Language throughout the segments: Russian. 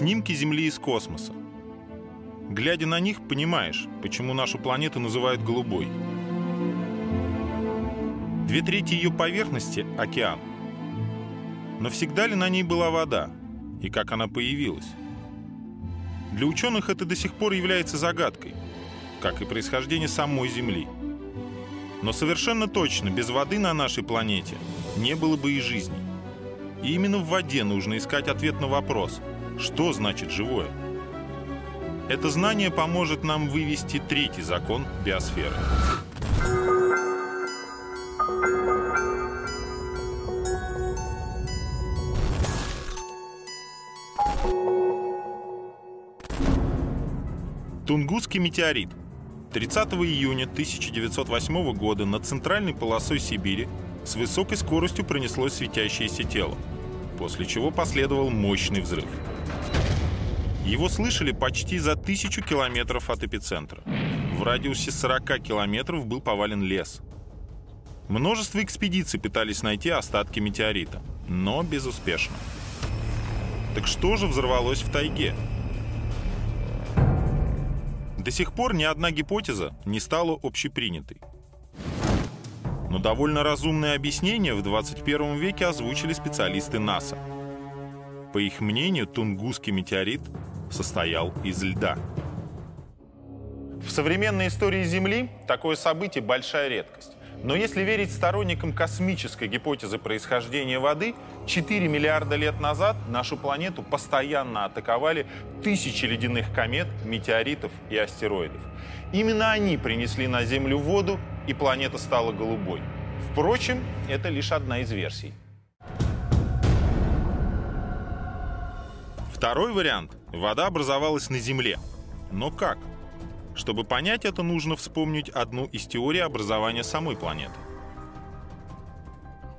Снимки Земли из космоса. Глядя на них, понимаешь, почему нашу планету называют голубой. Две трети ее поверхности — океан. Но всегда ли на ней была вода? И как она появилась? Для ученых это до сих пор является загадкой, как и происхождение самой Земли. Но совершенно точно без воды на нашей планете не было бы и жизни. И именно в воде нужно искать ответ на вопрос, что значит живое. Это знание поможет нам вывести третий закон биосферы. Тунгусский метеорит. 30 июня 1908 года над центральной полосой Сибири с высокой скоростью пронеслось светящееся тело, после чего последовал мощный взрыв. Его слышали почти за тысячу километров от эпицентра. В радиусе 40 километров был повален лес. Множество экспедиций пытались найти остатки метеорита, но безуспешно. Так что же взорвалось в тайге? До сих пор ни одна гипотеза не стала общепринятой. Но довольно разумное объяснение в 21 веке озвучили специалисты НАСА. По их мнению, Тунгусский метеорит состоял из льда. В современной истории Земли такое событие – большая редкость. Но если верить сторонникам космической гипотезы происхождения воды, 4 миллиарда лет назад нашу планету постоянно атаковали тысячи ледяных комет, метеоритов и астероидов. Именно они принесли на Землю воду, и планета стала голубой. Впрочем, это лишь одна из версий. Второй вариант – вода образовалась на Земле. Но как? Чтобы понять это, нужно вспомнить одну из теорий образования самой планеты.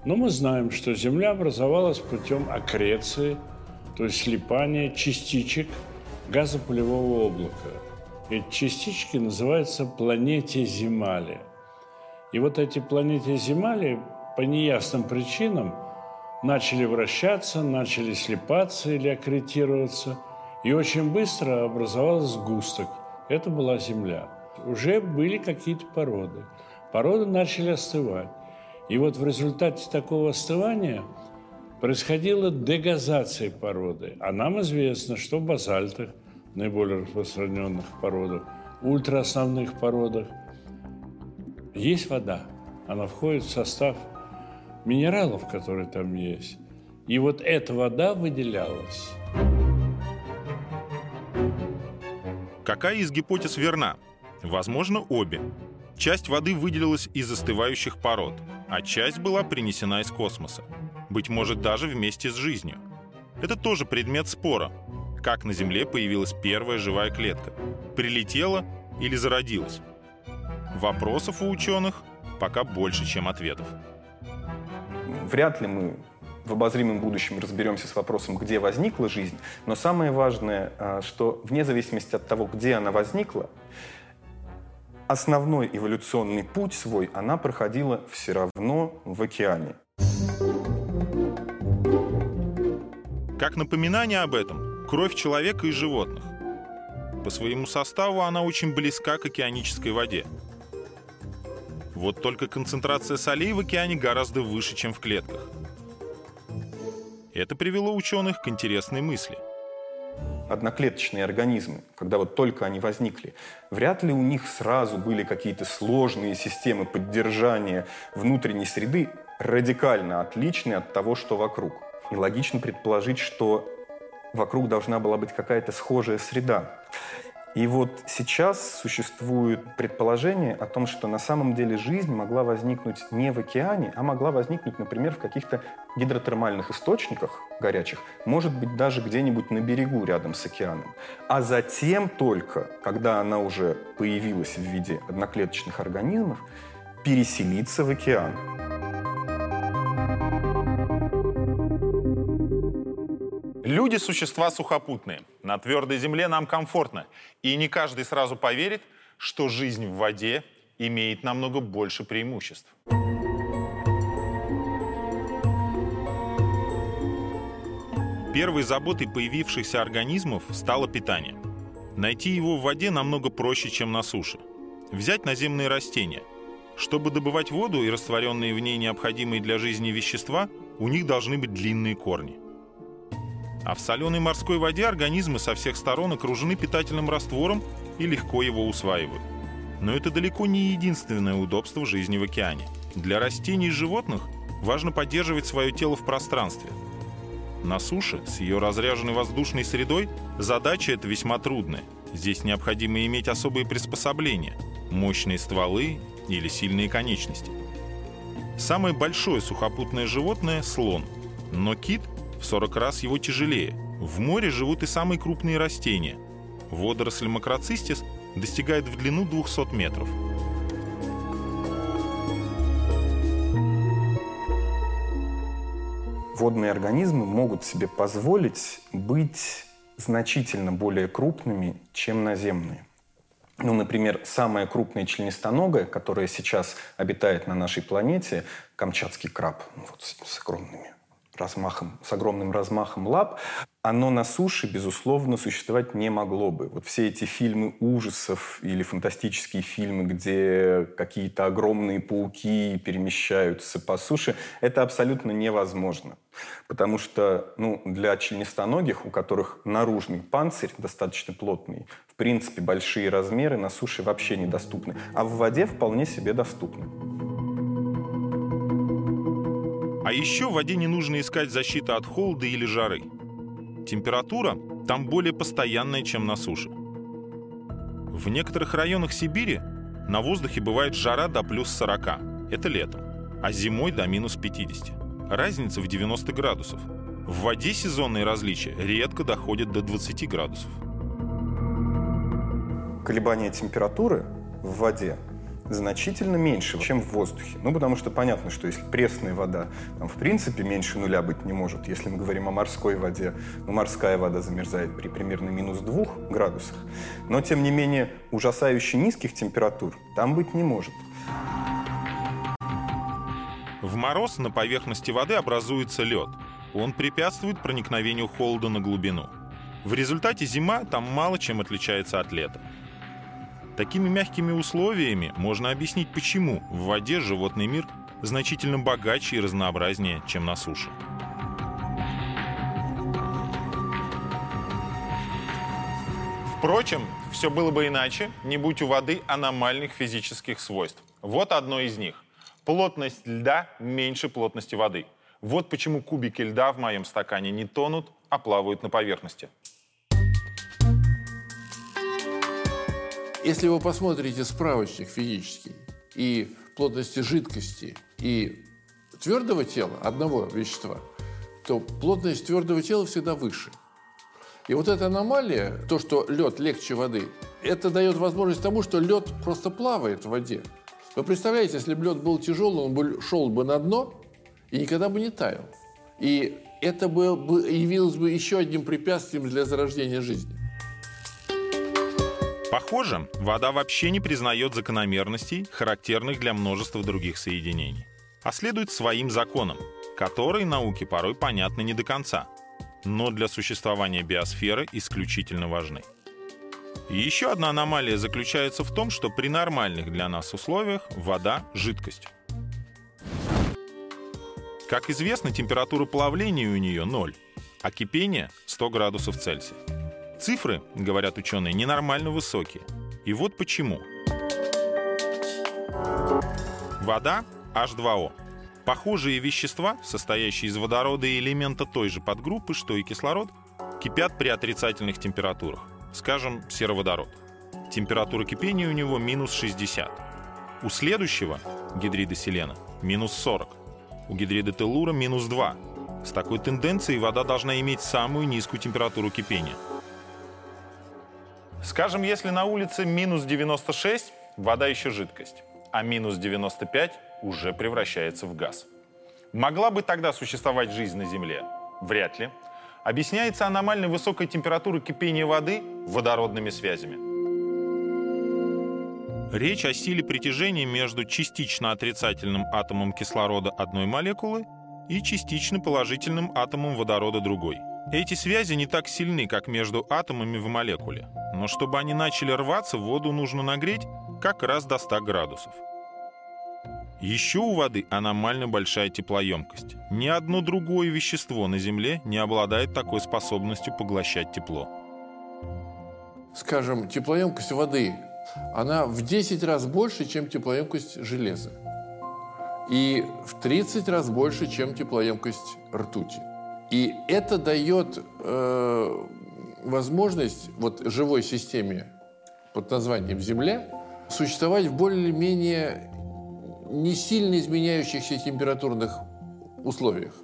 Но мы знаем, что Земля образовалась путем аккреции, то есть слипания частичек газопылевого облака. Эти частички называются планете Земали. И вот эти планеты Земали по неясным причинам начали вращаться, начали слипаться или аккретироваться, и очень быстро образовался сгусток – это была земля. Уже были какие-то породы. Породы начали остывать. И вот в результате такого остывания происходила дегазация породы. А нам известно, что в базальтах, наиболее распространенных породах, ультраосновных породах, есть вода. Она входит в состав минералов, которые там есть. И вот эта вода выделялась. Какая из гипотез верна? Возможно, обе. Часть воды выделилась из застывающих пород, а часть была принесена из космоса. Быть может, даже вместе с жизнью. Это тоже предмет спора. Как на Земле появилась первая живая клетка? Прилетела или зародилась? Вопросов у ученых пока больше, чем ответов. Вряд ли мы в обозримом будущем разберемся с вопросом, где возникла жизнь, но самое важное, а, что вне зависимости от того, где она возникла, основной эволюционный путь свой она проходила все равно в океане. Как напоминание об этом, кровь человека и животных. По своему составу она очень близка к океанической воде. Вот только концентрация солей в океане гораздо выше, чем в клетках – это привело ученых к интересной мысли. Одноклеточные организмы, когда вот только они возникли, вряд ли у них сразу были какие-то сложные системы поддержания внутренней среды, радикально отличные от того, что вокруг. И логично предположить, что вокруг должна была быть какая-то схожая среда. И вот сейчас существует предположение о том, что на самом деле жизнь могла возникнуть не в океане, а могла возникнуть, например, в каких-то гидротермальных источниках горячих, может быть, даже где-нибудь на берегу рядом с океаном. А затем только, когда она уже появилась в виде одноклеточных организмов, переселиться в океан. Люди – существа сухопутные. На твердой земле нам комфортно. И не каждый сразу поверит, что жизнь в воде имеет намного больше преимуществ. Первой заботой появившихся организмов стало питание. Найти его в воде намного проще, чем на суше. Взять наземные растения. Чтобы добывать воду и растворенные в ней необходимые для жизни вещества, у них должны быть длинные корни. А в соленой морской воде организмы со всех сторон окружены питательным раствором и легко его усваивают. Но это далеко не единственное удобство жизни в океане. Для растений и животных важно поддерживать свое тело в пространстве. На суше с ее разряженной воздушной средой задача эта весьма трудная. Здесь необходимо иметь особые приспособления – мощные стволы или сильные конечности. Самое большое сухопутное животное – слон. Но кит в 40 раз его тяжелее. В море живут и самые крупные растения. Водоросль макроцистис достигает в длину 200 метров. Водные организмы могут себе позволить быть значительно более крупными, чем наземные. Ну, например, самая крупная членистоногая, которая сейчас обитает на нашей планете, камчатский краб, вот с огромными размахом, с огромным размахом лап, оно на суше, безусловно, существовать не могло бы. Вот все эти фильмы ужасов или фантастические фильмы, где какие-то огромные пауки перемещаются по суше, это абсолютно невозможно. Потому что ну, для членистоногих, у которых наружный панцирь достаточно плотный, в принципе, большие размеры на суше вообще недоступны, а в воде вполне себе доступны. А еще в воде не нужно искать защиту от холода или жары. Температура там более постоянная, чем на суше. В некоторых районах Сибири на воздухе бывает жара до плюс 40. Это летом. А зимой до минус 50. Разница в 90 градусов. В воде сезонные различия редко доходят до 20 градусов. Колебания температуры в воде значительно меньше, чем в воздухе. Ну, потому что понятно, что если пресная вода, там, в принципе, меньше нуля быть не может. Если мы говорим о морской воде, ну, морская вода замерзает при примерно минус двух градусах. Но, тем не менее, ужасающе низких температур там быть не может. В мороз на поверхности воды образуется лед. Он препятствует проникновению холода на глубину. В результате зима там мало чем отличается от лета. Такими мягкими условиями можно объяснить, почему в воде животный мир значительно богаче и разнообразнее, чем на суше. Впрочем, все было бы иначе, не будь у воды аномальных физических свойств. Вот одно из них. Плотность льда меньше плотности воды. Вот почему кубики льда в моем стакане не тонут, а плавают на поверхности. Если вы посмотрите справочник физический и плотности жидкости и твердого тела, одного вещества, то плотность твердого тела всегда выше. И вот эта аномалия, то, что лед легче воды, это дает возможность тому, что лед просто плавает в воде. Вы представляете, если бы лед был тяжелый, он бы шел бы на дно и никогда бы не таял. И это бы явилось бы еще одним препятствием для зарождения жизни. Похоже, вода вообще не признает закономерностей, характерных для множества других соединений, а следует своим законам, которые науке порой понятны не до конца, но для существования биосферы исключительно важны. Еще одна аномалия заключается в том, что при нормальных для нас условиях вода – жидкость. Как известно, температура плавления у нее 0, а кипение – 100 градусов Цельсия. Цифры, говорят ученые, ненормально высокие. И вот почему. Вода H2O. Похожие вещества, состоящие из водорода и элемента той же подгруппы, что и кислород, кипят при отрицательных температурах. Скажем, сероводород. Температура кипения у него минус 60. У следующего, гидрида селена, минус 40. У гидрида теллура минус 2. С такой тенденцией вода должна иметь самую низкую температуру кипения – Скажем, если на улице минус 96, вода еще жидкость, а минус 95 уже превращается в газ. Могла бы тогда существовать жизнь на Земле? Вряд ли. Объясняется аномально высокой температурой кипения воды водородными связями. Речь о силе притяжения между частично отрицательным атомом кислорода одной молекулы и частично положительным атомом водорода другой – Эти связи не так сильны, как между атомами в молекуле, но чтобы они начали рваться, воду нужно нагреть как раз до 100 градусов. Еще у воды аномально большая теплоемкость. Ни одно другое вещество на Земле не обладает такой способностью поглощать тепло. Скажем, теплоемкость воды, она в 10 раз больше, чем теплоемкость железа. И в 30 раз больше, чем теплоемкость ртути. И это дает э, возможность вот живой системе под названием Земля существовать в более-менее не сильно изменяющихся температурных условиях.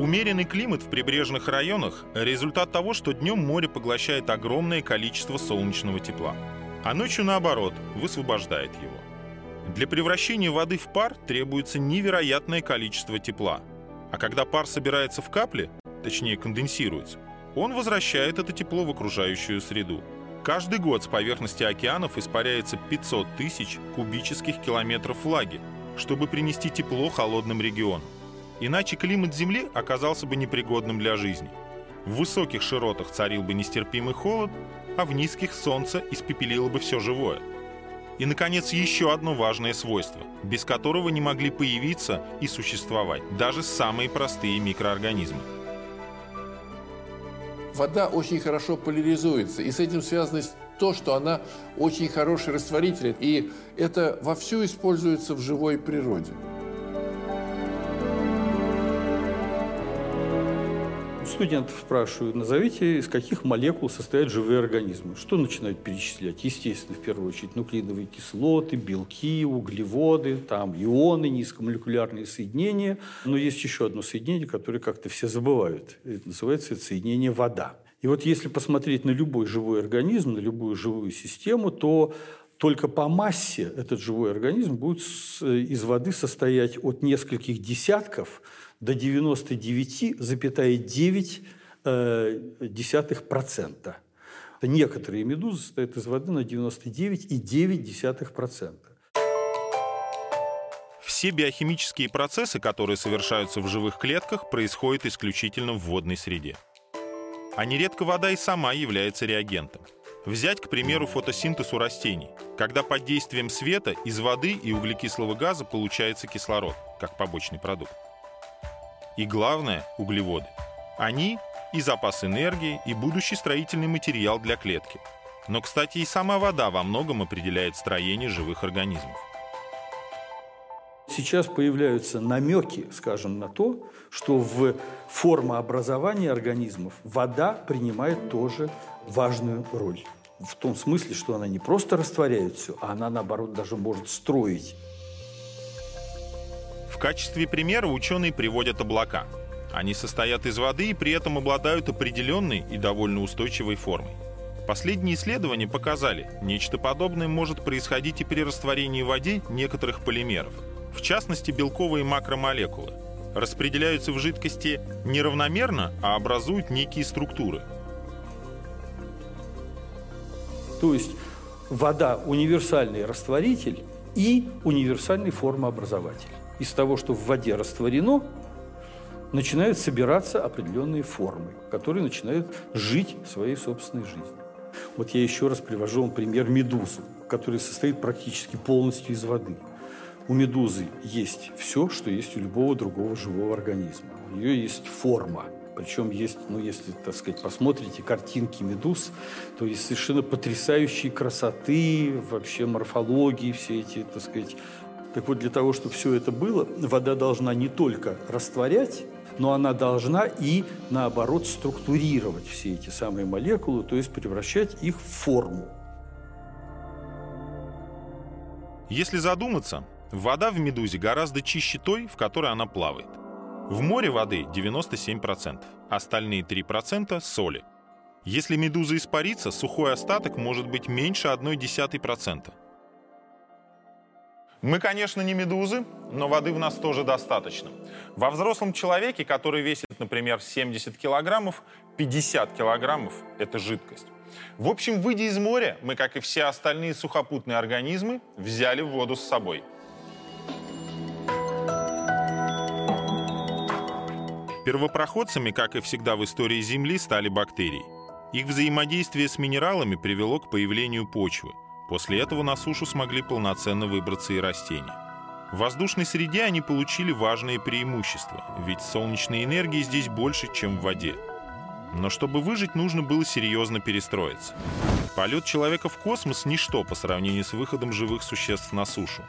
Умеренный климат в прибрежных районах – результат того, что днем море поглощает огромное количество солнечного тепла, а ночью, наоборот, высвобождает его. Для превращения воды в пар требуется невероятное количество тепла, а когда пар собирается в капли, точнее конденсируется, он возвращает это тепло в окружающую среду. Каждый год с поверхности океанов испаряется 500 тысяч кубических километров влаги, чтобы принести тепло холодным регионам. Иначе климат Земли оказался бы непригодным для жизни. В высоких широтах царил бы нестерпимый холод, а в низких солнце испепелило бы все живое. И, наконец, еще одно важное свойство, без которого не могли появиться и существовать даже самые простые микроорганизмы. Вода очень хорошо поляризуется, и с этим связано то, что она очень хороший растворитель, и это вовсю используется в живой природе. Студентов спрашиваю, назовите, из каких молекул состоят живые организмы. Что начинают перечислять? Естественно, в первую очередь, нуклеиновые кислоты, белки, углеводы, там ионы, низкомолекулярные соединения. Но есть еще одно соединение, которое как-то все забывают. Это называется это соединение вода. И вот если посмотреть на любой живой организм, на любую живую систему, то только по массе этот живой организм будет из воды состоять от нескольких десятков до 99,9%. Э, Некоторые медузы состоят из воды на 99,9%. Все биохимические процессы, которые совершаются в живых клетках, происходят исключительно в водной среде. А нередко вода и сама является реагентом. Взять, к примеру, фотосинтез у растений, когда под действием света из воды и углекислого газа получается кислород, как побочный продукт. И главное – углеводы. Они и запас энергии, и будущий строительный материал для клетки. Но, кстати, и сама вода во многом определяет строение живых организмов. Сейчас появляются намеки, скажем, на то, что в формообразовании организмов вода принимает тоже важную роль. В том смысле, что она не просто растворяет все, а она, наоборот, даже может строить качестве примера ученые приводят облака. Они состоят из воды и при этом обладают определенной и довольно устойчивой формой. Последние исследования показали, нечто подобное может происходить и при растворении в воде некоторых полимеров, в частности белковые макромолекулы. Распределяются в жидкости неравномерно, а образуют некие структуры. То есть вода – универсальный растворитель и универсальный формообразователь из того, что в воде растворено, начинают собираться определенные формы, которые начинают жить своей собственной жизнью. Вот я еще раз привожу вам пример медузы, которая состоит практически полностью из воды. У медузы есть все, что есть у любого другого живого организма. У нее есть форма, причем есть, ну, если, так сказать, посмотрите картинки медуз, то есть совершенно потрясающие красоты, вообще морфологии, все эти, так сказать, так вот, для того, чтобы все это было, вода должна не только растворять, но она должна и, наоборот, структурировать все эти самые молекулы, то есть превращать их в форму. Если задуматься, вода в медузе гораздо чище той, в которой она плавает. В море воды 97%, остальные 3% – соли. Если медуза испарится, сухой остаток может быть меньше 0,1%. Мы, конечно, не медузы, но воды в нас тоже достаточно. Во взрослом человеке, который весит, например, 70 килограммов, 50 килограммов – это жидкость. В общем, выйдя из моря, мы, как и все остальные сухопутные организмы, взяли воду с собой. Первопроходцами, как и всегда в истории Земли, стали бактерии. Их взаимодействие с минералами привело к появлению почвы. После этого на сушу смогли полноценно выбраться и растения. В воздушной среде они получили важные преимущества, ведь солнечной энергии здесь больше, чем в воде. Но чтобы выжить, нужно было серьезно перестроиться. Полет человека в космос – ничто по сравнению с выходом живых существ на сушу.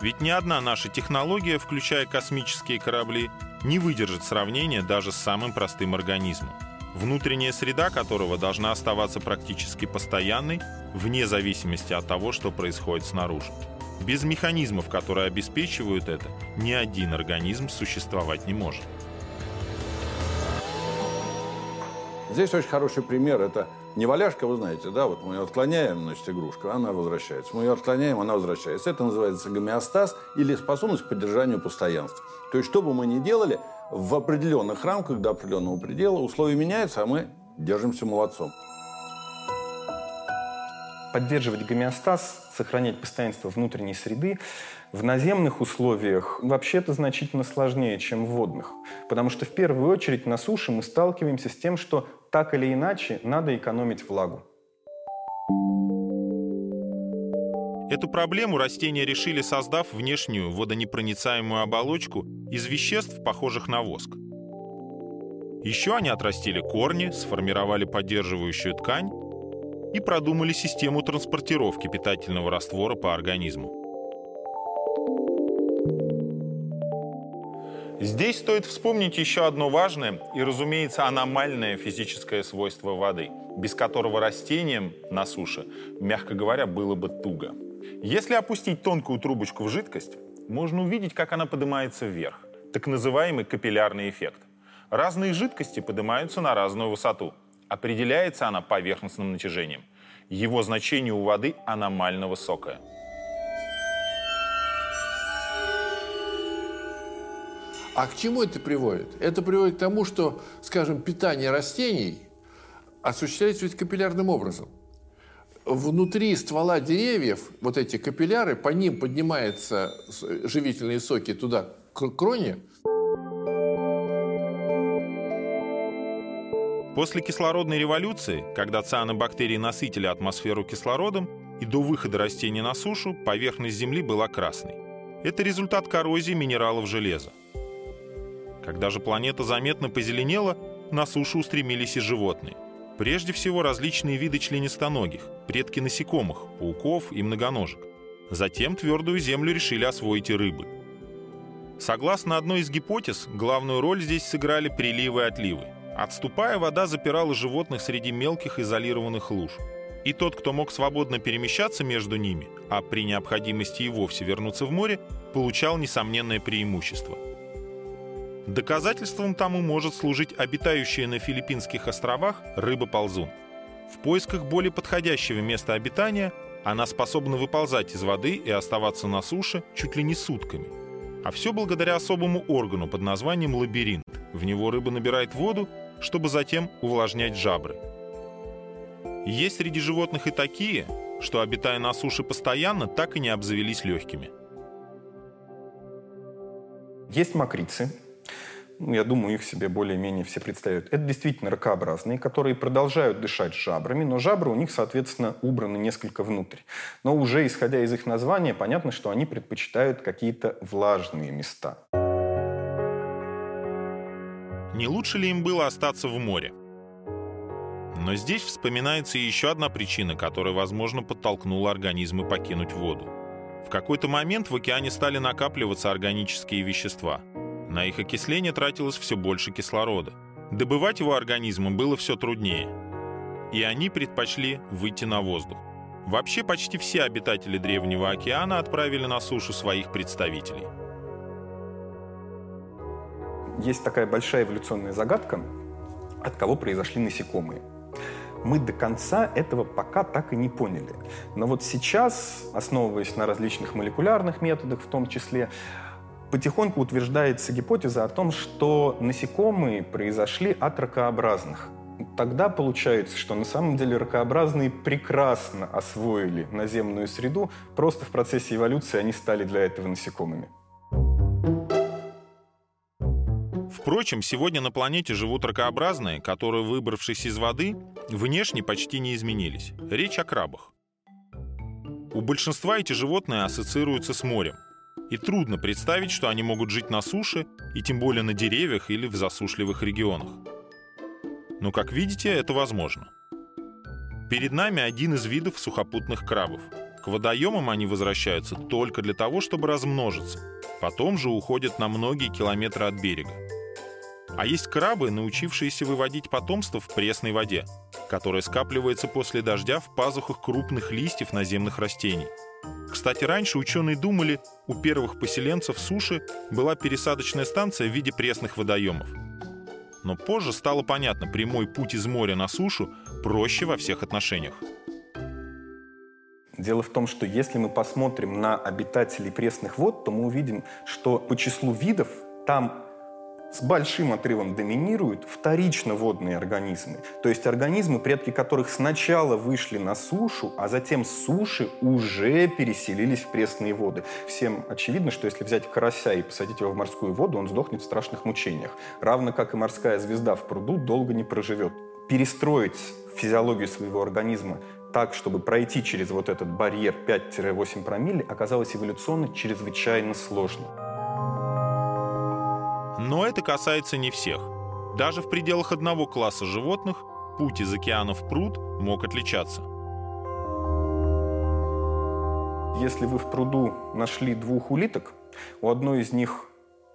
Ведь ни одна наша технология, включая космические корабли, не выдержит сравнения даже с самым простым организмом, внутренняя среда которого должна оставаться практически постоянной, вне зависимости от того, что происходит снаружи. Без механизмов, которые обеспечивают это, ни один организм существовать не может. Здесь очень хороший пример. Это не валяшка, вы знаете, да, вот мы ее отклоняем, значит, игрушку, она возвращается. Мы ее отклоняем, она возвращается. Это называется гомеостаз или способность к поддержанию постоянства. То есть, что бы мы ни делали, в определенных рамках до определенного предела условия меняются, а мы держимся молодцом. Поддерживать гомеостаз, сохранять постоянство внутренней среды в наземных условиях вообще-то значительно сложнее, чем в водных. Потому что в первую очередь на суше мы сталкиваемся с тем, что так или иначе надо экономить влагу. Эту проблему растения решили, создав внешнюю водонепроницаемую оболочку из веществ, похожих на воск. Еще они отрастили корни, сформировали поддерживающую ткань и продумали систему транспортировки питательного раствора по организму. Здесь стоит вспомнить еще одно важное и, разумеется, аномальное физическое свойство воды, без которого растениям на суше, мягко говоря, было бы туго. Если опустить тонкую трубочку в жидкость, можно увидеть, как она поднимается вверх. Так называемый капиллярный эффект. Разные жидкости поднимаются на разную высоту. Определяется она поверхностным натяжением. Его значение у воды аномально высокое – А к чему это приводит? Это приводит к тому, что, скажем, питание растений осуществляется ведь капиллярным образом. Внутри ствола деревьев вот эти капилляры, по ним поднимаются живительные соки туда, к кроне. После кислородной революции, когда цианобактерии насытили атмосферу кислородом, и до выхода растений на сушу поверхность Земли была красной. Это результат коррозии минералов железа. Когда же планета заметно позеленела, на сушу устремились и животные. Прежде всего различные виды членистоногих, предки насекомых, пауков и многоножек. Затем твердую землю решили освоить и рыбы. Согласно одной из гипотез, главную роль здесь сыграли приливы и отливы. Отступая, вода запирала животных среди мелких изолированных луж. И тот, кто мог свободно перемещаться между ними, а при необходимости и вовсе вернуться в море, получал несомненное преимущество – Доказательством тому может служить обитающая на Филиппинских островах рыба-ползун. В поисках более подходящего места обитания она способна выползать из воды и оставаться на суше чуть ли не сутками. А все благодаря особому органу под названием лабиринт. В него рыба набирает воду, чтобы затем увлажнять жабры. Есть среди животных и такие, что, обитая на суше постоянно, так и не обзавелись легкими. Есть мокрицы, ну, я думаю, их себе более-менее все представляют. Это действительно ракообразные, которые продолжают дышать жабрами, но жабры у них, соответственно, убраны несколько внутрь. Но уже исходя из их названия, понятно, что они предпочитают какие-то влажные места. Не лучше ли им было остаться в море? Но здесь вспоминается еще одна причина, которая, возможно, подтолкнула организмы покинуть воду. В какой-то момент в океане стали накапливаться органические вещества – на их окисление тратилось все больше кислорода. Добывать его организмам было все труднее. И они предпочли выйти на воздух. Вообще почти все обитатели Древнего океана отправили на сушу своих представителей. Есть такая большая эволюционная загадка, от кого произошли насекомые. мы до конца этого пока так и не поняли. Но вот сейчас, основываясь на различных молекулярных методах в том числе, потихоньку утверждается гипотеза о том, что насекомые произошли от ракообразных. Тогда получается, что на самом деле ракообразные прекрасно освоили наземную среду, просто в процессе эволюции они стали для этого насекомыми. Впрочем, сегодня на планете живут ракообразные, которые, выбравшись из воды, внешне почти не изменились. Речь о крабах. У большинства эти животные ассоциируются с морем. И трудно представить, что они могут жить на суше, и тем более на деревьях или в засушливых регионах. Но, как видите, это возможно. Перед нами один из видов сухопутных крабов. К водоемам они возвращаются только для того, чтобы размножиться. Потом же уходят на многие километры от берега. А есть крабы, научившиеся выводить потомство в пресной воде, которая скапливается после дождя в пазухах крупных листьев наземных растений. Кстати, раньше ученые думали, у первых поселенцев суши была пересадочная станция в виде пресных водоемов. Но позже стало понятно, прямой путь из моря на сушу проще во всех отношениях. Дело в том, что если мы посмотрим на обитателей пресных вод, то мы увидим, что по числу видов там с большим отрывом доминируют вторично водные организмы. То есть организмы, предки которых сначала вышли на сушу, а затем с суши уже переселились в пресные воды. Всем очевидно, что если взять карася и посадить его в морскую воду, он сдохнет в страшных мучениях. Равно как и морская звезда в пруду долго не проживет. Перестроить физиологию своего организма так, чтобы пройти через вот этот барьер 5-8 промилле, оказалось эволюционно чрезвычайно сложно. Но это касается не всех. Даже в пределах одного класса животных путь из океана в пруд мог отличаться. Если вы в пруду нашли двух улиток, у одной из них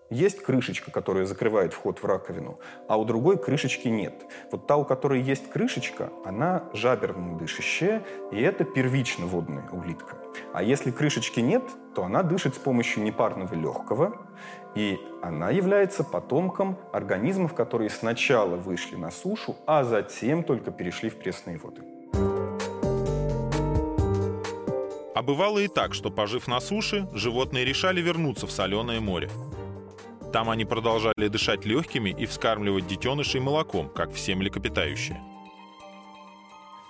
есть крышечка, которая закрывает вход в раковину, а у другой крышечки нет. Вот та, у которой есть крышечка, она жаберно дышащая, и это первично водная улитка. А если крышечки нет, то она дышит с помощью непарного легкого, и она является потомком организмов, которые сначала вышли на сушу, а затем только перешли в пресные воды. А бывало и так, что, пожив на суше, животные решали вернуться в соленое море. Там они продолжали дышать легкими и вскармливать детенышей молоком, как все млекопитающие.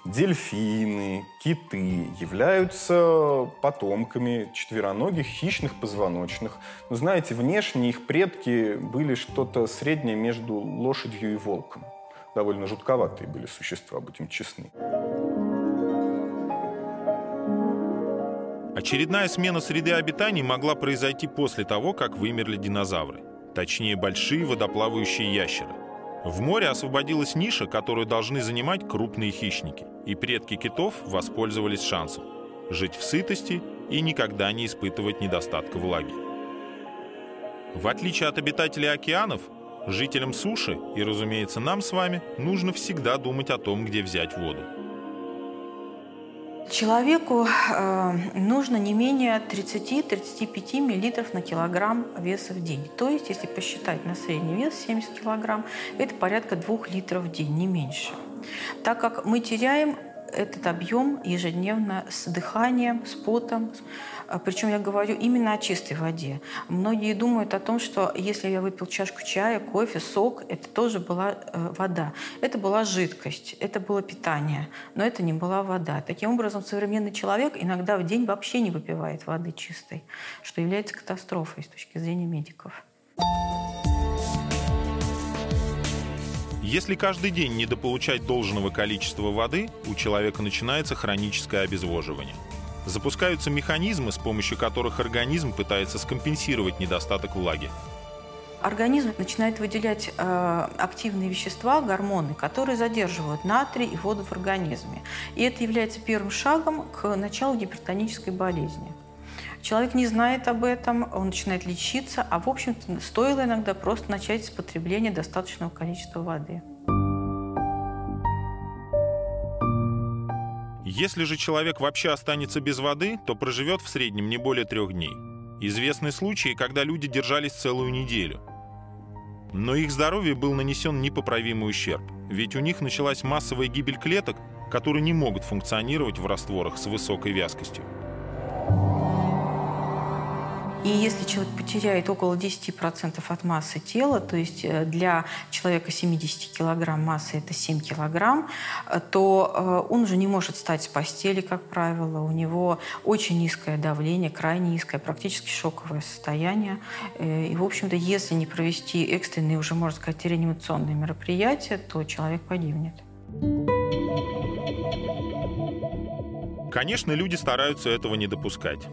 Дельфины, киты являются потомками четвероногих хищных позвоночных. Но знаете, внешне их предки были что-то среднее между лошадью и волком. Довольно жутковатые были существа, будем честны. Очередная смена среды обитания могла произойти после того, как вымерли динозавры. Точнее, большие водоплавающие ящеры – в море освободилась ниша, которую должны занимать крупные хищники, и предки китов воспользовались шансом – жить в сытости и никогда не испытывать недостатка влаги. В отличие от обитателей океанов, жителям суши и, разумеется, нам с вами нужно всегда думать о том, где взять воду. Человеку э, нужно не менее 30-35 мл на килограмм веса в день. То есть, если посчитать на средний вес 70 килограмм, это порядка 2 литров в день, не меньше. Так как мы теряем этот объем ежедневно с дыханием, с потом. А, Причем я говорю именно о чистой воде. Многие думают о том, что если я выпил чашку чая, кофе, сок, это тоже была э, вода. Это была жидкость, это было питание, но это не была вода. Таким образом, современный человек иногда в день вообще не выпивает воды чистой, что является катастрофой с точки зрения медиков. Если каждый день недополучать должного количества воды, у человека начинается хроническое обезвоживание. Запускаются механизмы, с помощью которых организм пытается скомпенсировать недостаток влаги. Организм начинает выделять э, активные вещества, гормоны, которые задерживают натрий и воду в организме. И это является первым шагом к началу гипертонической болезни. Человек не знает об этом, он начинает лечиться, а в общем-то стоило иногда просто начать с потребления достаточного количества воды. Если же человек вообще останется без воды, то проживет в среднем не более трех дней. Известны случаи, когда люди держались целую неделю. Но их здоровью был нанесен непоправимый ущерб. ведь у них началась массовая гибель клеток, которые не могут функционировать в растворах с высокой вязкостью. И если человек потеряет около 10% от массы тела, то есть э, для человека 70 килограмм массы это 7 килограмм, э, то э, он уже не может встать с постели, как правило. У него очень низкое давление, крайне низкое, практически шоковое состояние. И, в общем-то, если не провести экстренные, уже, можно сказать, реанимационные мероприятия, то человек погибнет. Конечно, люди стараются этого не допускать.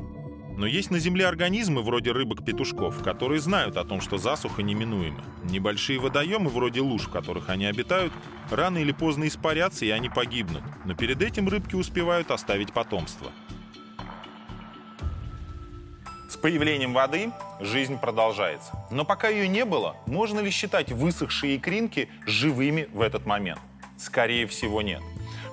Но есть на Земле организмы, вроде рыбок-петушков, которые знают о том, что засуха неминуема. Небольшие водоемы, вроде луж, в которых они обитают, рано или поздно испарятся, и они погибнут. Но перед этим рыбки успевают оставить потомство. С появлением воды жизнь продолжается. Но пока ее не было, можно ли считать высохшие икринки живыми в этот момент? Скорее всего, нет.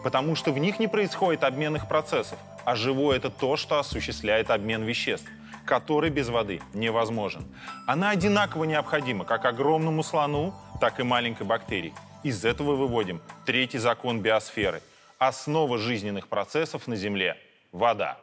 Потому что в них не происходит обменных процессов, а живое – это то, что осуществляет обмен веществ, который без воды невозможен. Она одинаково необходима как огромному слону, так и маленькой бактерии. Из этого выводим третий закон биосферы. Основа жизненных процессов на Земле – вода.